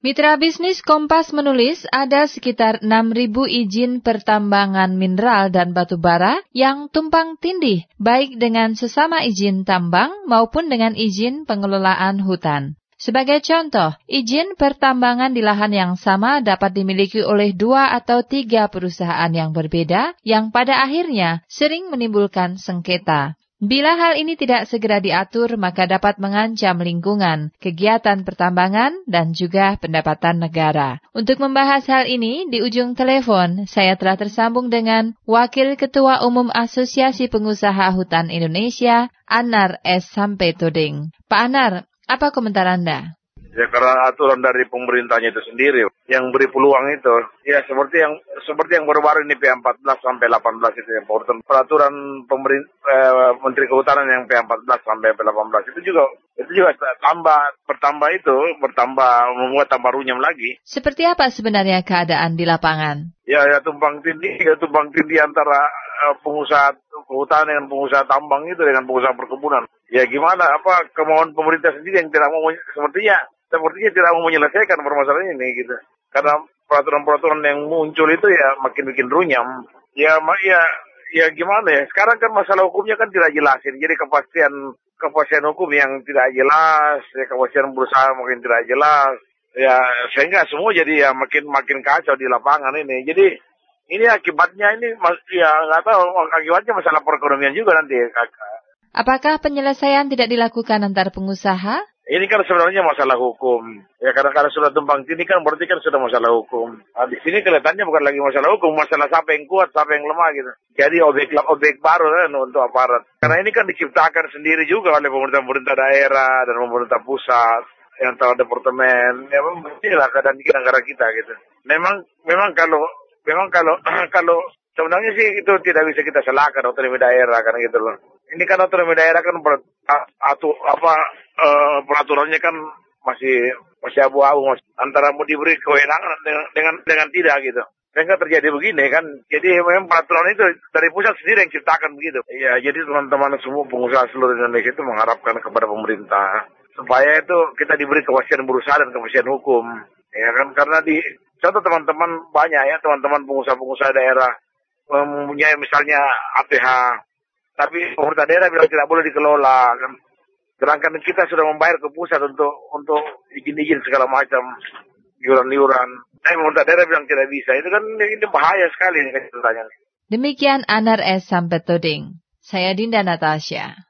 Mitra bisnis Kompas menulis ada sekitar 6.000 izin pertambangan mineral dan batu bara yang tumpang tindih, baik dengan sesama izin tambang maupun dengan izin pengelolaan hutan. Sebagai contoh, izin pertambangan di lahan yang sama dapat dimiliki oleh dua atau tiga perusahaan yang berbeda, yang pada akhirnya sering menimbulkan sengketa. Bila hal ini tidak segera diatur, maka dapat mengancam lingkungan, kegiatan pertambangan, dan juga pendapatan negara. Untuk membahas hal ini, di ujung telepon, saya telah tersambung dengan Wakil Ketua Umum Asosiasi Pengusaha Hutan Indonesia, Anar S. Sampetoding. Pak Anar, apa komentar Anda? Ya karena aturan dari pemerintahnya itu sendiri yang beri peluang itu. Ya seperti yang seperti yang baru-baru ini P14 sampai 18 itu yang peraturan peraturan pemerintah eh, Menteri Kehutanan yang P14 sampai P18 itu juga itu juga tambah bertambah itu bertambah membuat tambah runyam lagi. Seperti apa sebenarnya keadaan di lapangan? Ya ya tumpang tindih ya tumpang tindih antara uh, pengusaha kehutanan dengan pengusaha tambang itu dengan pengusaha perkebunan. Ya gimana apa kemauan pemerintah sendiri yang tidak mau sepertinya sepertinya tidak mau menyelesaikan permasalahan ini gitu. Karena peraturan-peraturan yang muncul itu ya makin bikin runyam. Ya ya ya gimana ya? Sekarang kan masalah hukumnya kan tidak jelasin. Jadi kepastian kepastian hukum yang tidak jelas, ya kepastian berusaha makin tidak jelas. Ya sehingga semua jadi ya makin makin kacau di lapangan ini. Jadi ini akibatnya ini ya nggak tahu akibatnya masalah perekonomian juga nanti. Apakah penyelesaian tidak dilakukan antar pengusaha? Ini kan sebenarnya masalah hukum. Ya karena kalau sudah tumpang tindih kan berarti kan sudah masalah hukum. Nah, di sini kelihatannya bukan lagi masalah hukum, masalah siapa yang kuat, siapa yang lemah gitu. Jadi objek objek baru kan untuk aparat. Karena ini kan diciptakan sendiri juga oleh pemerintah-pemerintah daerah dan pemerintah pusat yang tahu departemen. Ya memang lah keadaan di negara kita gitu. Memang memang kalau memang kalau kalau sebenarnya sih itu tidak bisa kita salahkan otonomi daerah karena gitu loh. Ini kan otonomi daerah kan ber, atau apa uh, peraturannya kan masih masih abu-abu antara mau diberi kewenangan dengan dengan dengan tidak gitu. Sehingga terjadi begini kan. Jadi memang peraturan itu dari pusat sendiri yang ciptakan begitu. Ya jadi teman-teman semua pengusaha seluruh Indonesia itu mengharapkan kepada pemerintah supaya itu kita diberi kepastian berusaha dan kepastian hukum. Ya kan karena di contoh teman-teman banyak ya teman-teman pengusaha-pengusaha daerah mempunyai misalnya APH tapi pemerintah daerah bilang tidak boleh dikelola kan. Sedangkan kita sudah membayar ke pusat untuk untuk izin-izin segala macam iuran-iuran. Tapi pemerintah daerah bilang tidak bisa. Itu kan ini bahaya sekali ini ceritanya. Demikian Anar S. Sampetoding. Saya Dinda Natasha.